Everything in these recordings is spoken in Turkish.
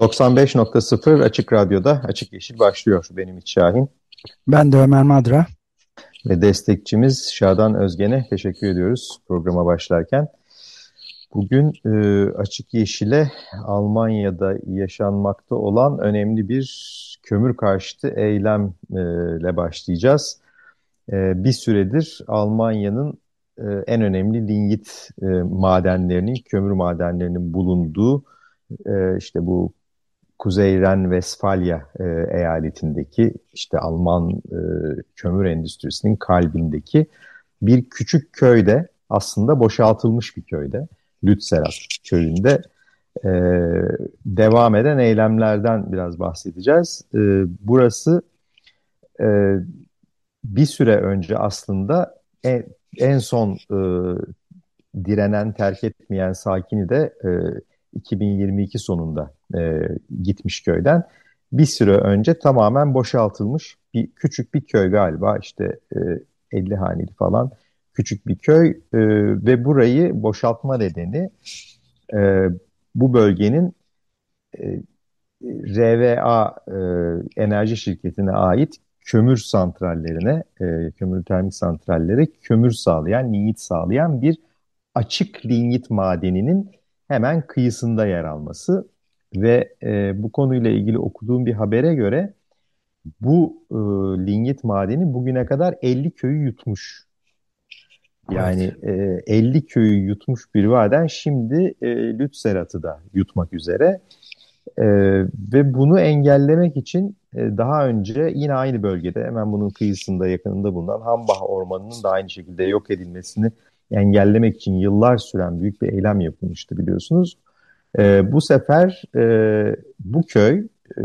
...95.0 Açık Radyo'da Açık Yeşil başlıyor. Benim Ümit Şahin. Ben de Ömer Madra. Ve destekçimiz Şadan Özgen'e teşekkür ediyoruz programa başlarken. Bugün e, Açık Yeşil'e Almanya'da yaşanmakta olan önemli bir kömür karşıtı eylemle başlayacağız. E, bir süredir Almanya'nın e, en önemli lignit e, madenlerinin, kömür madenlerinin bulunduğu e, işte bu Kuzey Ren-Vesfalya e, eyaletindeki işte Alman e, kömür endüstrisinin kalbindeki bir küçük köyde aslında boşaltılmış bir köyde Lützerat köyünde e, devam eden eylemlerden biraz bahsedeceğiz. E, burası e, bir süre önce aslında en, en son e, direnen, terk etmeyen sakini de e, 2022 sonunda e, gitmiş köyden. Bir süre önce tamamen boşaltılmış bir küçük bir köy galiba işte e, 50 haneli falan küçük bir köy e, ve burayı boşaltma nedeni e, bu bölgenin e, RVA e, enerji şirketine ait kömür santrallerine, e, kömür termik santrallere kömür sağlayan, lignit sağlayan bir açık lignit madeninin hemen kıyısında yer alması ve e, bu konuyla ilgili okuduğum bir habere göre bu e, lignit madeni bugüne kadar 50 köyü yutmuş. Yani evet. e, 50 köyü yutmuş bir maden şimdi e, Lützerat'ı da yutmak üzere. E, ve bunu engellemek için e, daha önce yine aynı bölgede hemen bunun kıyısında yakınında bulunan Hambach Ormanı'nın da aynı şekilde yok edilmesini engellemek için yıllar süren büyük bir eylem yapılmıştı biliyorsunuz. E, bu sefer e, bu köy e,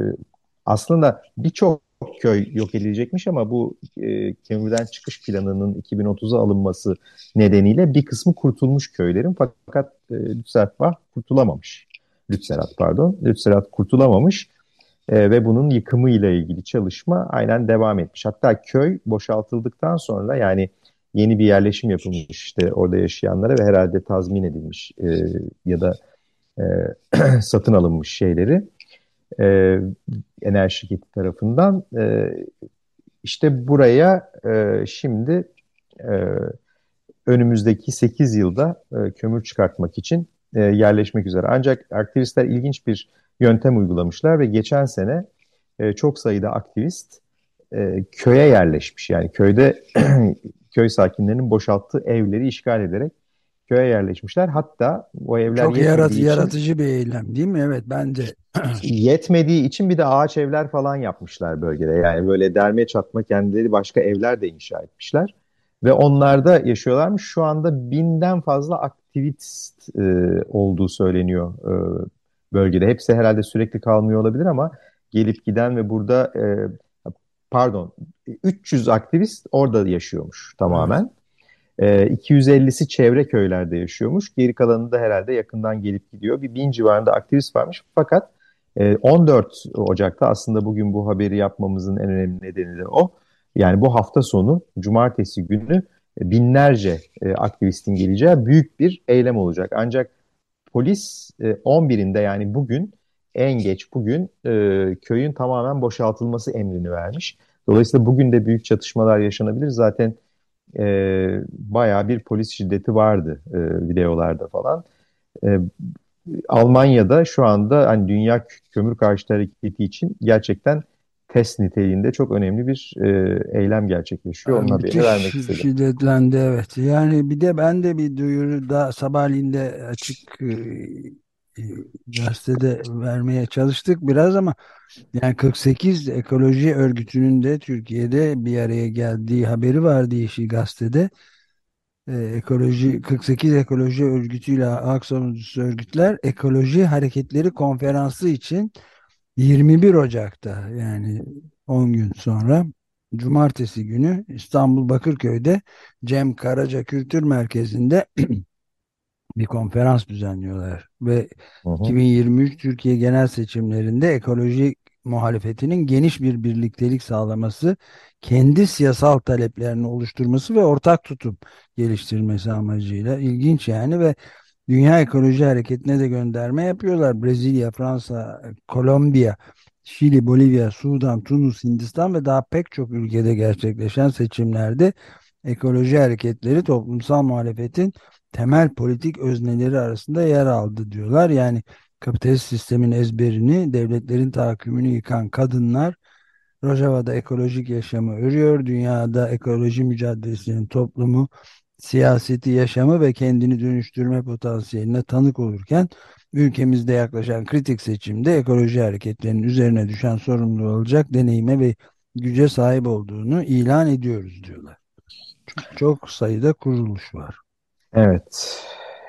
aslında birçok köy yok edilecekmiş ama bu e, kömürden çıkış planının 2030'a alınması nedeniyle bir kısmı kurtulmuş köylerin fakat e, Lützerat kurtulamamış. Lützerat pardon. Lützerat kurtulamamış e, ve bunun yıkımı ile ilgili çalışma aynen devam etmiş. Hatta köy boşaltıldıktan sonra yani yeni bir yerleşim yapılmış işte orada yaşayanlara ve herhalde tazmin edilmiş e, ya da e, satın alınmış şeyleri e, enerji şirketi tarafından e, işte buraya e, şimdi e, önümüzdeki 8 yılda e, kömür çıkartmak için e, yerleşmek üzere. Ancak aktivistler ilginç bir yöntem uygulamışlar ve geçen sene e, çok sayıda aktivist e, köye yerleşmiş. Yani köyde köy sakinlerinin boşalttığı evleri işgal ederek köye yerleşmişler. Hatta o evler Çok yarat için, yaratıcı bir eylem değil mi? Evet bence. yetmediği için bir de ağaç evler falan yapmışlar bölgede. Yani böyle derme çatma kendileri başka evler de inşa etmişler. Ve onlarda yaşıyorlarmış. Şu anda binden fazla aktivist e, olduğu söyleniyor e, bölgede. Hepsi herhalde sürekli kalmıyor olabilir ama gelip giden ve burada e, pardon 300 aktivist orada yaşıyormuş tamamen. Evet. E, 250'si çevre köylerde yaşıyormuş. Geri kalanı da herhalde yakından gelip gidiyor. Bir bin civarında aktivist varmış. Fakat e, 14 Ocak'ta aslında bugün bu haberi yapmamızın en önemli nedeni de o. Yani bu hafta sonu cumartesi günü e, binlerce e, aktivistin geleceği büyük bir eylem olacak. Ancak polis e, 11'inde yani bugün en geç bugün e, köyün tamamen boşaltılması emrini vermiş. Dolayısıyla bugün de büyük çatışmalar yaşanabilir. Zaten e, bayağı bir polis şiddeti vardı e, videolarda falan. E, Almanya'da şu anda hani Dünya Kömür Karşıtı Hareketi için gerçekten test niteliğinde çok önemli bir e, eylem gerçekleşiyor. Onun haberini vermek istedim. Şiddetlendi evet. Yani bir de ben de bir duyuru da sabahleyin de açık e, e, gazetede vermeye çalıştık biraz ama yani 48 ekoloji örgütünün de Türkiye'de bir araya geldiği haberi vardı Yeşil Gazete'de. e, ekoloji 48 ekoloji örgütüyle hak savunucusu örgütler ekoloji hareketleri konferansı için 21 Ocak'ta yani 10 gün sonra Cumartesi günü İstanbul Bakırköy'de Cem Karaca Kültür Merkezi'nde bir konferans düzenliyorlar ve hı hı. 2023 Türkiye genel seçimlerinde ekoloji muhalefetinin geniş bir birliktelik sağlaması, kendi siyasal taleplerini oluşturması ve ortak tutum geliştirmesi amacıyla ilginç yani ve Dünya Ekoloji Hareketi'ne de gönderme yapıyorlar. Brezilya, Fransa, Kolombiya, Şili, Bolivya, Sudan, Tunus, Hindistan ve daha pek çok ülkede gerçekleşen seçimlerde ekoloji hareketleri toplumsal muhalefetin temel politik özneleri arasında yer aldı diyorlar. Yani kapitalist sistemin ezberini, devletlerin tahakkümünü yıkan kadınlar Rojava'da ekolojik yaşamı örüyor. Dünyada ekoloji mücadelesinin toplumu, siyaseti, yaşamı ve kendini dönüştürme potansiyeline tanık olurken ülkemizde yaklaşan kritik seçimde ekoloji hareketlerinin üzerine düşen sorumlu olacak deneyime ve güce sahip olduğunu ilan ediyoruz diyorlar. Çok, çok sayıda kuruluş var. Evet.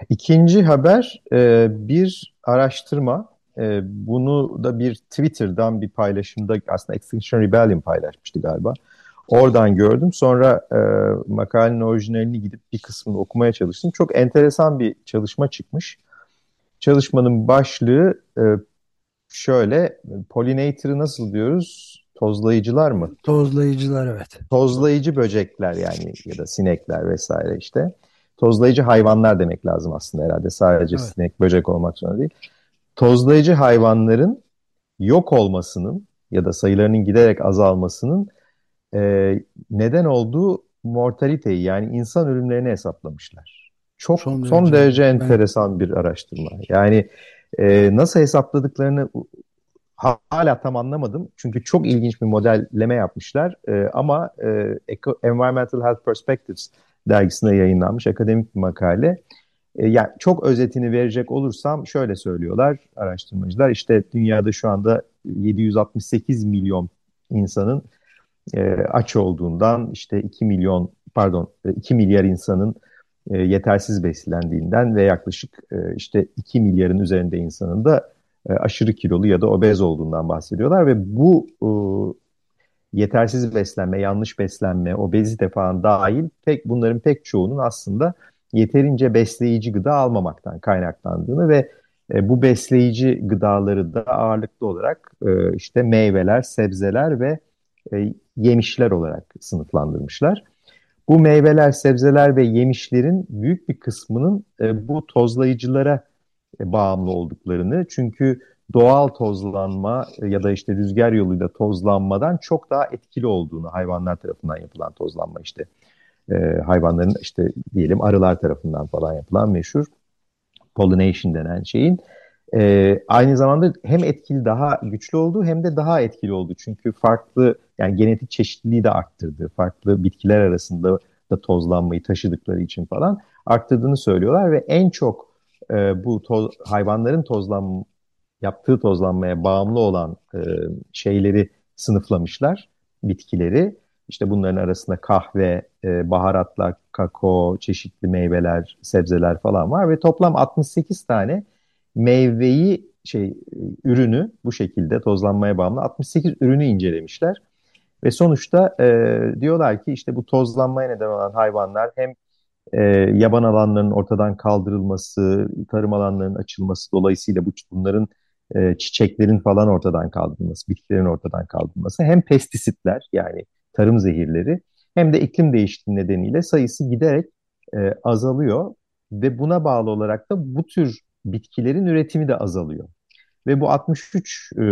İkinci haber e, bir araştırma. E, bunu da bir Twitter'dan bir paylaşımda aslında Extinction Rebellion paylaşmıştı galiba. Oradan gördüm. Sonra e, makalenin orijinalini gidip bir kısmını okumaya çalıştım. Çok enteresan bir çalışma çıkmış. Çalışmanın başlığı e, şöyle, pollinator'ı nasıl diyoruz? Tozlayıcılar mı? Tozlayıcılar evet. Tozlayıcı böcekler yani ya da sinekler vesaire işte. Tozlayıcı hayvanlar demek lazım aslında herhalde. Sadece evet. sinek, böcek olmak zorunda değil. Tozlayıcı hayvanların yok olmasının ya da sayılarının giderek azalmasının e, neden olduğu mortaliteyi yani insan ölümlerini hesaplamışlar. Çok son, son derece, derece enteresan ben... bir araştırma. Yani e, nasıl hesapladıklarını hala tam anlamadım. Çünkü çok ilginç bir modelleme yapmışlar. E, ama e, Environmental Health Perspectives dergisine yayınlanmış akademik bir makale. E, yani çok özetini verecek olursam şöyle söylüyorlar araştırmacılar. İşte dünyada şu anda 768 milyon insanın e, aç olduğundan işte 2 milyon pardon 2 milyar insanın e, yetersiz beslendiğinden ve yaklaşık e, işte 2 milyarın üzerinde insanın da e, aşırı kilolu ya da obez olduğundan bahsediyorlar ve bu e, yetersiz beslenme, yanlış beslenme, obezite falan dahil pek bunların pek çoğunun aslında yeterince besleyici gıda almamaktan kaynaklandığını ve e, bu besleyici gıdaları da ağırlıklı olarak e, işte meyveler, sebzeler ve e, yemişler olarak sınıflandırmışlar. Bu meyveler, sebzeler ve yemişlerin büyük bir kısmının e, bu tozlayıcılara e, bağımlı olduklarını çünkü doğal tozlanma ya da işte rüzgar yoluyla tozlanmadan çok daha etkili olduğunu hayvanlar tarafından yapılan tozlanma işte e, hayvanların işte diyelim arılar tarafından falan yapılan meşhur pollination denen şeyin e, aynı zamanda hem etkili daha güçlü oldu hem de daha etkili oldu. Çünkü farklı yani genetik çeşitliliği de arttırdı. Farklı bitkiler arasında da tozlanmayı taşıdıkları için falan arttırdığını söylüyorlar ve en çok e, bu toz, hayvanların tozlan yaptığı tozlanmaya bağımlı olan e, şeyleri sınıflamışlar, bitkileri. İşte bunların arasında kahve, e, baharatlar, kakao, çeşitli meyveler, sebzeler falan var ve toplam 68 tane meyveyi şey ürünü bu şekilde tozlanmaya bağımlı 68 ürünü incelemişler. Ve sonuçta e, diyorlar ki işte bu tozlanmaya neden olan hayvanlar hem e, yaban alanlarının ortadan kaldırılması, tarım alanlarının açılması dolayısıyla bu bunların e, çiçeklerin falan ortadan kaldırılması, bitkilerin ortadan kaldırılması hem pestisitler yani tarım zehirleri hem de iklim değişikliği nedeniyle sayısı giderek e, azalıyor ve buna bağlı olarak da bu tür bitkilerin üretimi de azalıyor. Ve bu 63 e,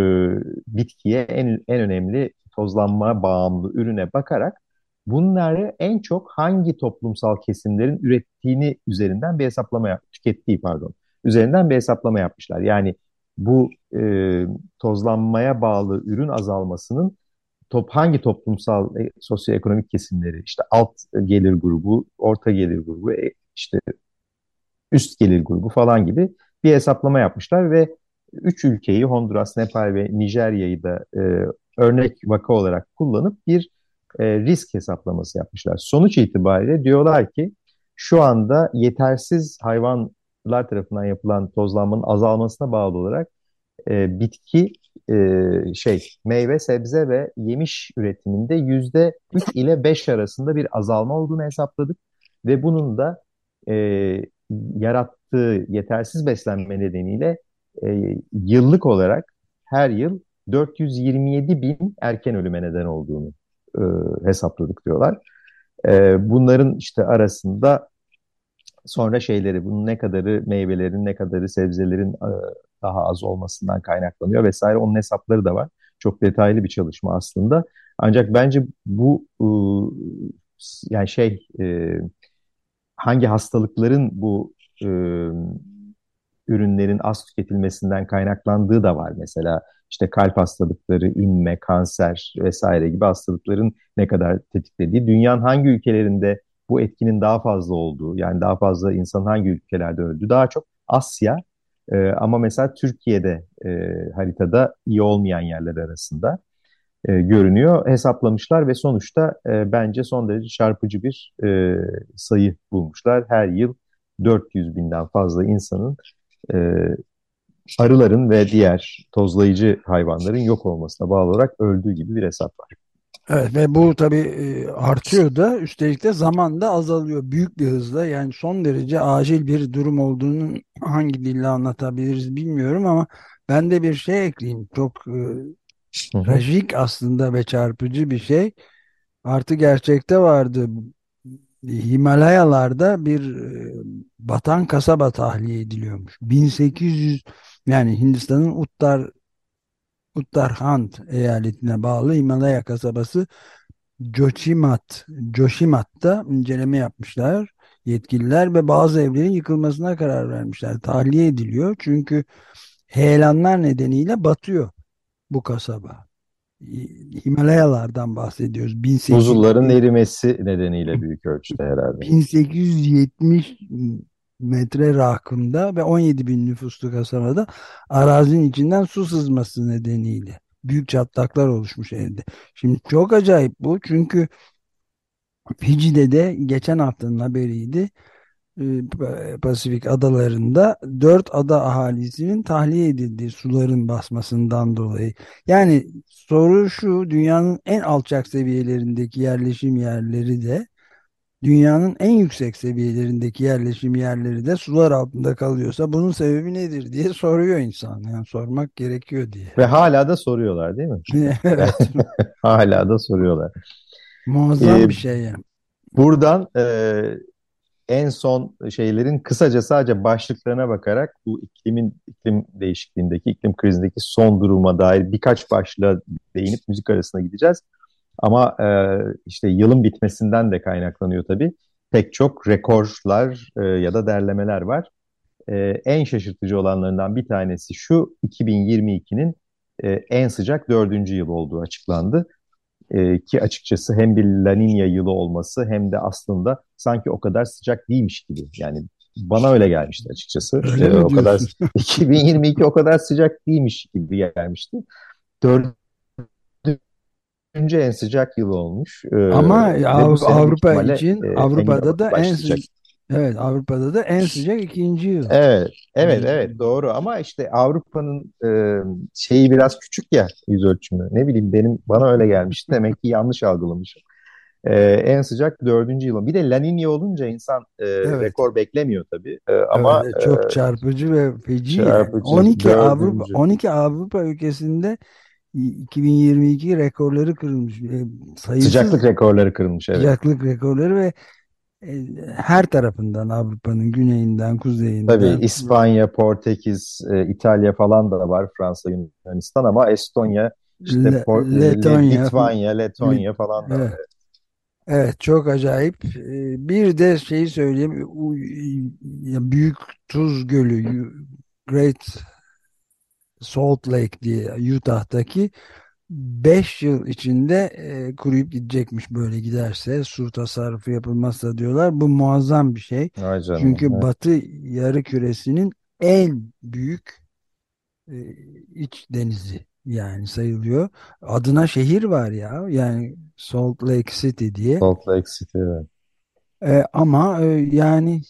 bitkiye en, en önemli tozlanma bağımlı ürüne bakarak bunları en çok hangi toplumsal kesimlerin ürettiğini üzerinden bir hesaplama tükettiği pardon üzerinden bir hesaplama yapmışlar. Yani bu e, tozlanmaya bağlı ürün azalmasının top hangi toplumsal e, sosyoekonomik kesimleri işte alt gelir grubu, orta gelir grubu, e, işte üst gelir grubu falan gibi bir hesaplama yapmışlar ve üç ülkeyi Honduras, Nepal ve Nijerya'yı da e, örnek vaka olarak kullanıp bir e, risk hesaplaması yapmışlar. Sonuç itibariyle diyorlar ki şu anda yetersiz hayvanlar tarafından yapılan tozlanmanın azalmasına bağlı olarak e, bitki e, şey meyve, sebze ve yemiş üretiminde yüzde 3 ile 5 arasında bir azalma olduğunu hesapladık ve bunun da e, yarattığı yetersiz beslenme nedeniyle e, yıllık olarak her yıl 427 bin erken ölüme neden olduğunu e, hesapladık diyorlar. E, bunların işte arasında sonra şeyleri, bunun ne kadarı meyvelerin, ne kadarı sebzelerin e, daha az olmasından kaynaklanıyor vesaire. Onun hesapları da var. Çok detaylı bir çalışma aslında. Ancak bence bu e, yani şey e, hangi hastalıkların bu ürünlerin az tüketilmesinden kaynaklandığı da var. Mesela işte kalp hastalıkları, inme, kanser vesaire gibi hastalıkların ne kadar tetiklediği, dünyanın hangi ülkelerinde bu etkinin daha fazla olduğu, yani daha fazla insan hangi ülkelerde öldü, daha çok Asya e, ama mesela Türkiye'de e, haritada iyi olmayan yerler arasında e, görünüyor. Hesaplamışlar ve sonuçta e, bence son derece çarpıcı bir e, sayı bulmuşlar. Her yıl 400 binden fazla insanın e, arıların ve diğer tozlayıcı hayvanların yok olmasına bağlı olarak öldüğü gibi bir hesap var. Evet ve bu tabii e, artıyor da üstelik de zaman da azalıyor büyük bir hızla. Yani son derece acil bir durum olduğunu hangi dille anlatabiliriz bilmiyorum ama ben de bir şey ekleyeyim. Çok e, trajik aslında ve çarpıcı bir şey. Artı gerçekte vardı. Himalayalarda bir e, batan kasaba tahliye ediliyormuş. 1800 yani Hindistan'ın Uttar Uttarakhand eyaletine bağlı Himalaya kasabası Jochimat, Joshimat'ta inceleme yapmışlar yetkililer ve bazı evlerin yıkılmasına karar vermişler. Tahliye ediliyor çünkü heyelanlar nedeniyle batıyor bu kasaba. Himalayalardan bahsediyoruz. 1800, Buzulların erimesi nedeniyle büyük ölçüde herhalde. 1870 metre rakımda ve 17 bin nüfuslu kasabada arazinin içinden su sızması nedeniyle büyük çatlaklar oluşmuş evde. Şimdi çok acayip bu çünkü Fici'de de geçen haftanın haberiydi. Ee, Pasifik adalarında dört ada ahalisinin tahliye edildiği suların basmasından dolayı. Yani soru şu dünyanın en alçak seviyelerindeki yerleşim yerleri de dünyanın en yüksek seviyelerindeki yerleşim yerleri de sular altında kalıyorsa bunun sebebi nedir diye soruyor insan. Yani sormak gerekiyor diye. Ve hala da soruyorlar değil mi? evet. hala da soruyorlar. Muazzam ee, bir şey yani. Buradan e, en son şeylerin kısaca sadece başlıklarına bakarak bu iklimin iklim değişikliğindeki, iklim krizindeki son duruma dair birkaç başlığa değinip müzik arasına gideceğiz. Ama e, işte yılın bitmesinden de kaynaklanıyor tabii. Pek çok rekorlar e, ya da derlemeler var. E, en şaşırtıcı olanlarından bir tanesi şu, 2022'nin e, en sıcak dördüncü yıl olduğu açıklandı. E, ki açıkçası hem bir La Nina yılı olması hem de aslında sanki o kadar sıcak değilmiş gibi. Yani bana öyle gelmişti açıkçası. Öyle e, o kadar 2022 o kadar sıcak değilmiş gibi gelmişti. Dördüncü en sıcak yıl olmuş. Ee, Ama Avrupa, Avrupa için e, Avrupa'da da en sıcak. Evet Avrupa'da da en sıcak ikinci yıl. Evet, evet, evet doğru ama işte Avrupa'nın e, şeyi biraz küçük ya yüz ölçümü. Ne bileyim benim bana öyle gelmişti. Demek ki yanlış algılamışım. E, en sıcak dördüncü yıl. Bir de La Nina olunca insan e, evet. rekor beklemiyor tabii. E, ama evet, çok e, çarpıcı ve feci. Çarpıcı, yani. 12 Avrupa 12 Avrupa ülkesinde 2022 rekorları kırılmış. E, sayısız sıcaklık rekorları kırılmış. Evet. Sıcaklık rekorları ve e, her tarafından Avrupa'nın güneyinden, kuzeyinden. Tabii İspanya, Portekiz, e, İtalya falan da var. Fransa, Yunanistan ama Estonya, işte Le, Letonya, Litvanya, Letonya falan da evet. Evet çok acayip. Bir de şeyi söyleyeyim. Büyük Tuz Gölü Great Salt Lake diye Utah'taki 5 yıl içinde e, kuruyup gidecekmiş böyle giderse su tasarrufu yapılmazsa diyorlar. Bu muazzam bir şey. Canım, Çünkü evet. Batı yarı küresinin en büyük e, iç denizi yani sayılıyor. Adına şehir var ya yani Salt Lake City diye. Salt Lake City evet. E, ama e, yani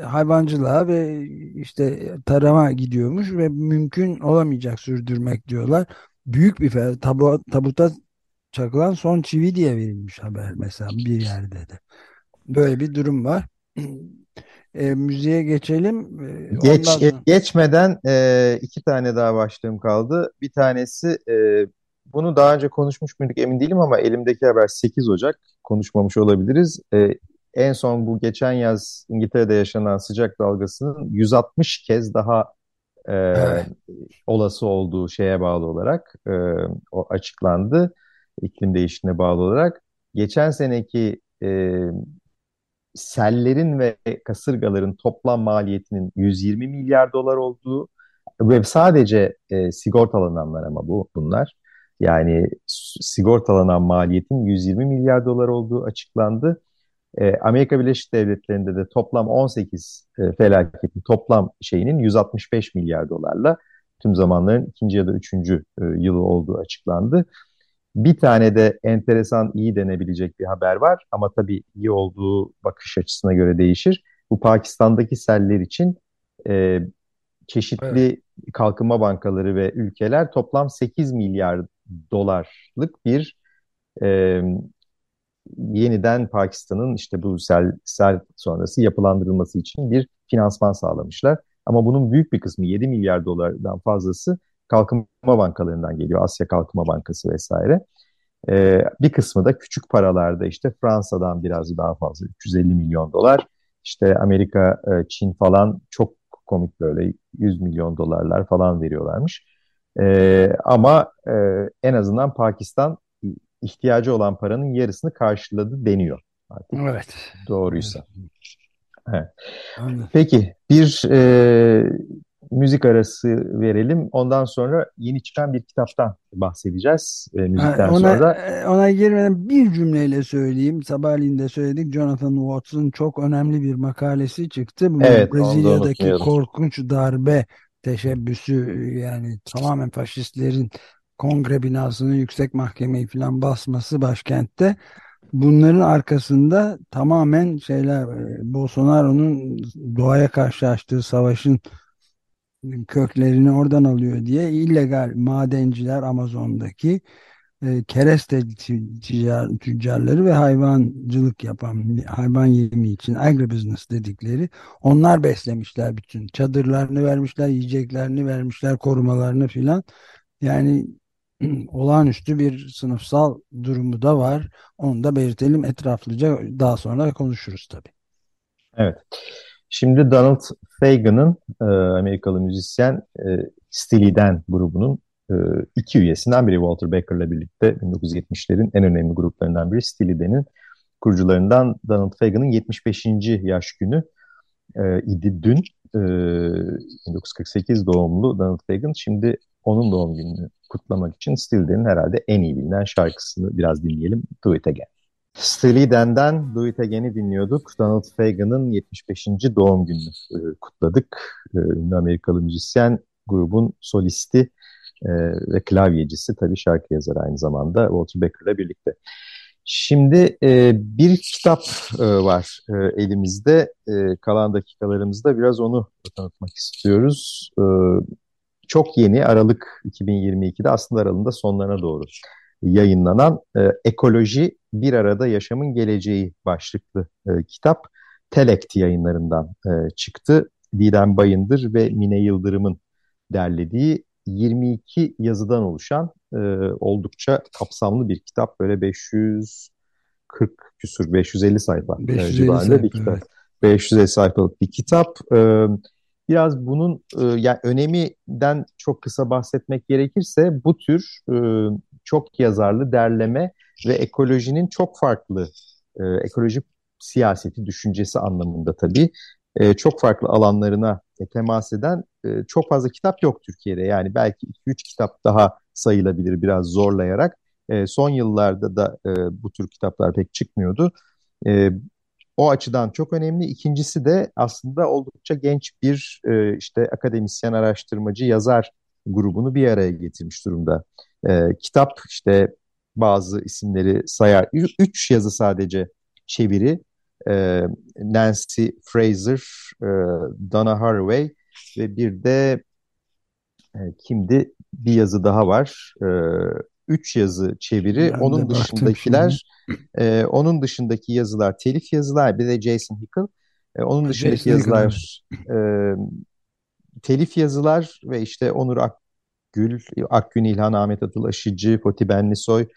hayvancılığa ve işte tarama gidiyormuş ve mümkün olamayacak sürdürmek diyorlar. Büyük bir tabu, tabuta çakılan son çivi diye verilmiş haber mesela bir yerde de. Böyle bir durum var. E, müziğe geçelim. E, Geç, sonra... geçmeden e, iki tane daha başlığım kaldı. Bir tanesi e, bunu daha önce konuşmuş muyduk emin değilim ama elimdeki haber 8 Ocak konuşmamış olabiliriz. E, en son bu geçen yaz İngiltere'de yaşanan sıcak dalgasının 160 kez daha e, Evet. olası olduğu şeye bağlı olarak e, o açıklandı. İklim değişikliğine bağlı olarak. Geçen seneki e, sellerin ve kasırgaların toplam maliyetinin 120 milyar dolar olduğu ve sadece e, sigortalananlar ama bu bunlar. Yani sigortalanan maliyetin 120 milyar dolar olduğu açıklandı. E, Amerika Birleşik Devletleri'nde de toplam 18 e, felaketin toplam şeyinin 165 milyar dolarla tüm zamanların ikinci ya da üçüncü e, yılı olduğu açıklandı. Bir tane de enteresan iyi denebilecek bir haber var ama tabii iyi olduğu bakış açısına göre değişir. Bu Pakistan'daki seller için e, çeşitli Evet. kalkınma bankaları ve ülkeler toplam 8 milyar dolarlık bir e, yeniden Pakistan'ın işte bu sel, sel sonrası yapılandırılması için bir finansman sağlamışlar. Ama bunun büyük bir kısmı 7 milyar dolardan fazlası kalkınma bankalarından geliyor. Asya Kalkınma Bankası vesaire. Ee, bir kısmı da küçük paralarda işte Fransa'dan biraz daha fazla 350 milyon dolar. İşte Amerika, e, Çin falan çok komik böyle 100 milyon dolarlar falan veriyorlarmış. Ee, ama e, en azından Pakistan ihtiyacı olan paranın yarısını karşıladı deniyor artık Evet. doğruysa. Evet. Peki bir e, müzik arası verelim. Ondan sonra yeni çıkan bir kitaptan bahsedeceğiz e, müzikten ona, sonra. e, Ona girmeden bir cümleyle söyleyeyim. Sabahleyin de söyledik. Jonathan Watts'ın çok önemli bir makalesi çıktı. Bu Evet, Brezilya'daki korkunç darbe teşebbüsü yani tamamen faşistlerin kongre binasını yüksek mahkemeyi falan basması başkentte. Bunların arkasında tamamen şeyler e, Bolsonaro'nun doğaya karşı açtığı savaşın köklerini oradan alıyor diye illegal madenciler Amazon'daki e, kereste tüccar, tüccarları ve hayvancılık yapan hayvan yemi için agribusiness dedikleri onlar beslemişler bütün çadırlarını vermişler yiyeceklerini vermişler korumalarını filan yani olağanüstü bir sınıfsal durumu da var onu da belirtelim etraflıca daha sonra konuşuruz tabii. Evet. Şimdi Donald Fagen'ın e, Amerikalı müzisyen e, Steely Dan grubunun e, iki üyesinden biri Walter Becker'la birlikte 1970'lerin en önemli gruplarından biri Steely Dan'in kurucularından Donald Fagen'ın 75. yaş günü e, idi dün. E, 1948 doğumlu Donald Fagen. Şimdi onun doğum gününü kutlamak için Steely herhalde en iyi bilinen şarkısını biraz dinleyelim. Do It Again. Steely Dan'den Do It Again'i dinliyorduk. Donald Fagen'ın 75. doğum gününü e, kutladık. E, ünlü Amerikalı müzisyen, grubun solisti e, ve klavyecisi tabii şarkı yazarı aynı zamanda Walter Becker'la birlikte. Şimdi e, bir kitap e, var e, elimizde. E, kalan dakikalarımızda biraz onu tanıtmak istiyoruz. E, çok yeni Aralık 2022'de aslında aralığında sonlarına doğru yayınlanan e, Ekoloji Bir Arada Yaşamın Geleceği başlıklı e, kitap Telekt yayınlarından e, çıktı. Didem Bayındır ve Mine Yıldırım'ın derlediği 22 yazıdan oluşan e, oldukça kapsamlı bir kitap. Böyle 540 küsur 550 sayfa 550 civarında sayfa, bir kitap. evet. 550 sayfalık bir kitap. E, biraz bunun e, yani öneminden çok kısa bahsetmek gerekirse bu tür e, çok yazarlı derleme ve ekolojinin çok farklı e, ekoloji siyaseti düşüncesi anlamında tabii e, çok farklı alanlarına e, temas eden e, çok fazla kitap yok Türkiye'de. Yani belki 2-3 kitap daha sayılabilir biraz zorlayarak. E, son yıllarda da e, bu tür kitaplar pek çıkmıyordu. E, o açıdan çok önemli. İkincisi de aslında oldukça genç bir e, işte akademisyen, araştırmacı, yazar grubunu bir araya getirmiş durumda. E, kitap işte bazı isimleri sayar. Üç yazı sadece çeviri. e, Nancy Fraser, e, Donna Haraway ve bir de e, kimdi? Bir yazı daha var. E, üç yazı çeviri. Ben onun dışındakiler, e, onun dışındaki yazılar telif yazılar. Bir de Jason Hickel. E, onun dışındaki Jason yazılar e, telif yazılar ve işte Onur Akgül, Akgün İlhan, Ahmet Atıl Aşıcı, Foti Benlisoy,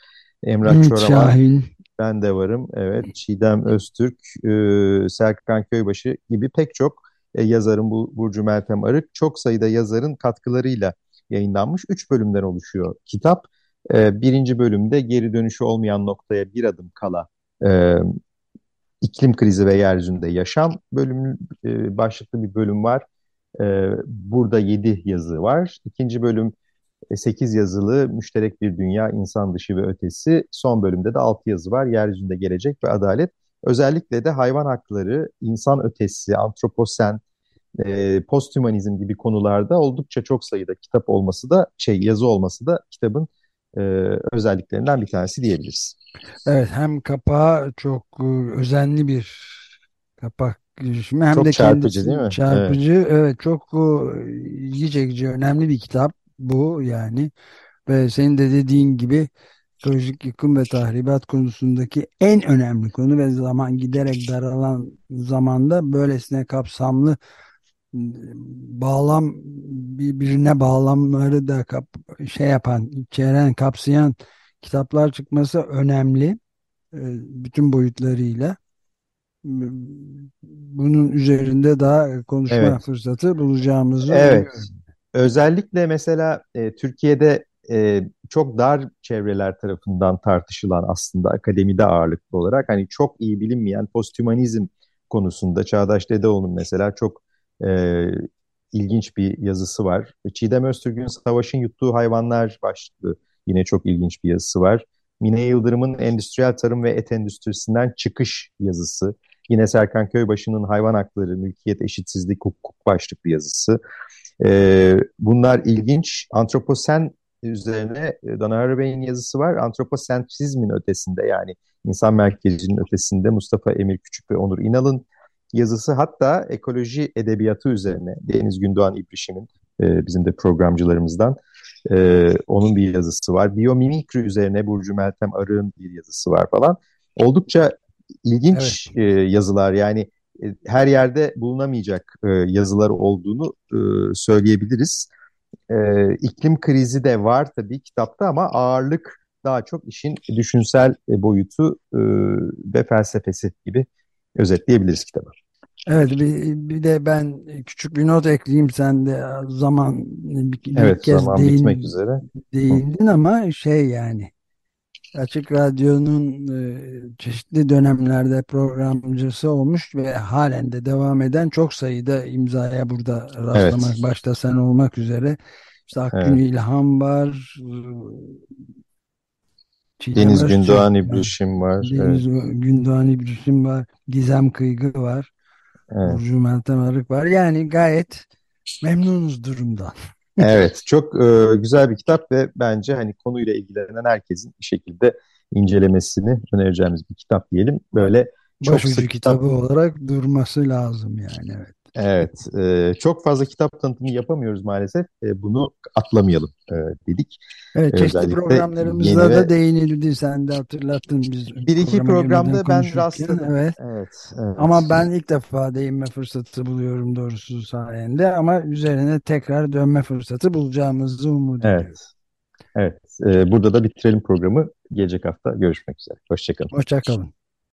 Emrah Ümit Çoraman. Şahin. Ben de varım. Evet. Çiğdem Öztürk, e, Serkan Köybaşı gibi pek çok e, yazarın bu Burcu Meltem Arık çok sayıda yazarın katkılarıyla yayınlanmış. Üç bölümden oluşuyor kitap. E, birinci bölümde geri dönüşü olmayan noktaya bir adım kala e, iklim krizi ve yeryüzünde yaşam bölüm e, başlıklı bir bölüm var. E, burada yedi yazı var. İkinci bölüm 8 yazılı müşterek bir dünya, insan dışı ve ötesi. Son bölümde de 6 yazı var. Yeryüzünde gelecek ve adalet. Özellikle de hayvan hakları, insan ötesi, antroposen, e, posthumanizm gibi konularda oldukça çok sayıda kitap olması da şey yazı olması da kitabın e, özelliklerinden bir tanesi diyebiliriz. Evet hem kapağı çok e, özenli bir kapak girişimi hem çok de çarpıcı değil mi? Çarpıcı evet, evet çok e, ilgi çekici önemli bir kitap bu yani ve senin de dediğin gibi ekolojik yıkım ve tahribat konusundaki en önemli konu ve zaman giderek daralan zamanda böylesine kapsamlı bağlam birbirine bağlamları da kap, şey yapan, içeren, kapsayan kitaplar çıkması önemli. E, bütün boyutlarıyla. Bunun üzerinde daha konuşma evet. fırsatı bulacağımızı Evet. Umuyorum. Özellikle mesela e, Türkiye'de e, çok dar çevreler tarafından tartışılan aslında akademide ağırlıklı olarak hani çok iyi bilinmeyen posthumanizm konusunda Çağdaş Dedeoğlu'nun mesela çok e, ilginç bir yazısı var. Çiğdem Öztürk'ün Savaşın Yuttuğu Hayvanlar başlıklı yine çok ilginç bir yazısı var. Mine Yıldırım'ın Endüstriyel Tarım ve Et Endüstrisinden Çıkış yazısı. Yine Serkan Köybaşı'nın Hayvan Hakları, Mülkiyet, Eşitsizlik, Hukuk başlıklı yazısı. E, bunlar ilginç. Antroposen üzerine e, Dana Bey'in yazısı var. Antroposentrizmin ötesinde yani insan merkezinin ötesinde Mustafa Emir Küçük ve Onur İnal'ın yazısı hatta ekoloji edebiyatı üzerine Deniz Gündoğan İbrişim'in e, bizim de programcılarımızdan e, onun bir yazısı var. Biyomimikri üzerine Burcu Meltem Arı'nın bir yazısı var falan. Oldukça ilginç evet. e, yazılar yani e, her yerde bulunamayacak e, yazılar olduğunu e, söyleyebiliriz. E, iklim krizi de var tabii kitapta ama ağırlık daha çok işin düşünsel e, boyutu e, ve felsefesi gibi özetleyebiliriz kitabı. Evet bir, bir de ben küçük bir not ekleyeyim sen de zaman bir, evet, kez zaman değin, bitmek üzere. değindin ama şey yani Açık Radyo'nun e, çeşitli dönemlerde programcısı olmuş ve halen de devam eden çok sayıda imzaya burada rastlamak evet. başta sen olmak üzere. İşte Akgün evet. İlham var. Çiğdem Deniz Özçek Gündoğan İbrişim var. Deniz evet. Gündoğan İbrişim var. Gizem Kıygı var. Evet. Burcu Meltem Arık var. Yani gayet memnunuz durumdan. Evet, çok e, güzel bir kitap ve bence hani konuyla ilgilenen herkesin bir şekilde incelemesini önereceğimiz bir kitap diyelim. Böyle çok Başucu sık kitabı kitap... olarak durması lazım yani. Evet. Evet, e, çok fazla kitap tanıtımı yapamıyoruz maalesef. E, bunu atlamayalım e, dedik. Evet, e, çeşitli Özellikle programlarımızda da ve... değinildi. Sen de hatırlattın biz. Bir iki programda ben rastladım. Evet. Evet, evet. Ama ben ilk defa değinme fırsatı buluyorum doğrusu sayende. Ama üzerine tekrar dönme fırsatı bulacağımızı umut evet. ediyorum. Evet, e, burada da bitirelim programı. Gelecek hafta görüşmek üzere. Hoşçakalın. Hoşçakalın.